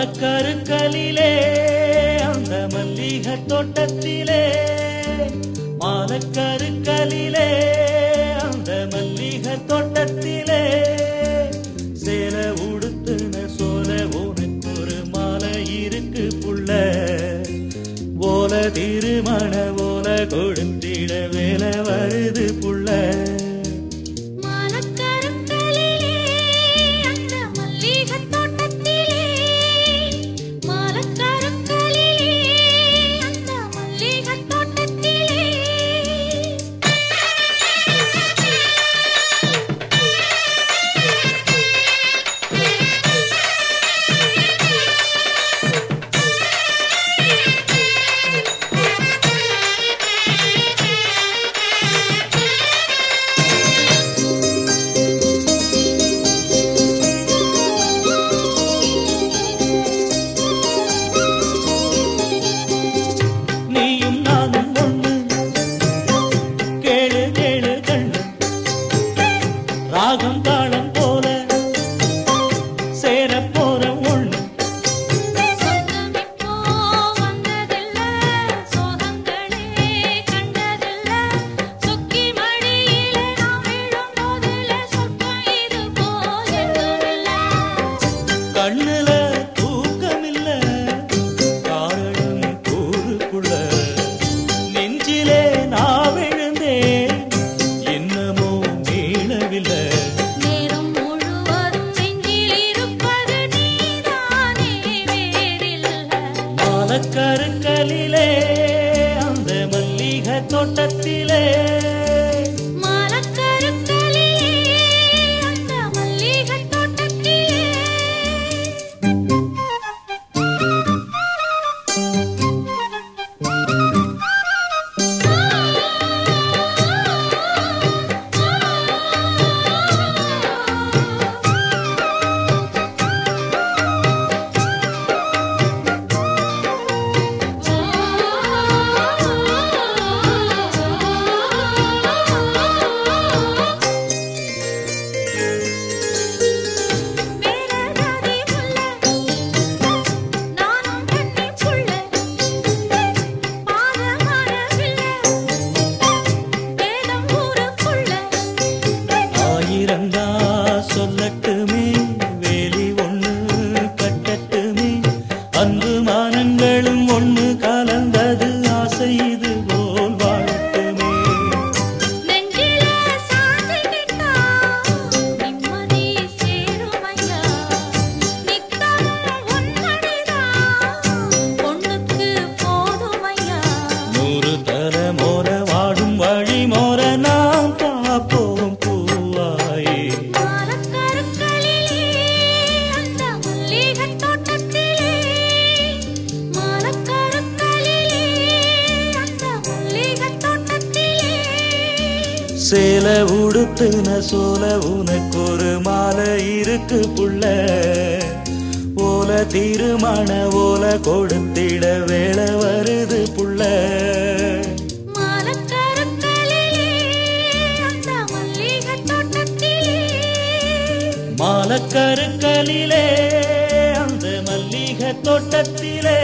மாலக்கருக்கலிலே அந்த மல்லிக தோட்டத்திலே. மாலக்கருக்கலிலே அந்த மல்லிக தோட்டத்திலே. சேல உடுத்துன சோல உனக்கு ஒரு மாலை இருக்கு புள்ள. ஓல திருமண ஓல கொடுத்திட வேலை வருது புள்ள. கருக்கலிலே அந்த மல்லிகை தோட்டத்திலே. ஆயிரந்தா சொல்லட்டுமே. வேலி ஒன்று கட்டட்டுமே. அன்பு மானங்களும் ஒன்று சேல உடுத்துன சோல உனக்கு ஒரு மாலை இருக்கு புள்ள. ஓல திருமண ஓல கொடுத்திட வேலை வருது புள்ள. மாலக்கருக்களிலே அந்த மல்லிகை தோட்டத்திலே.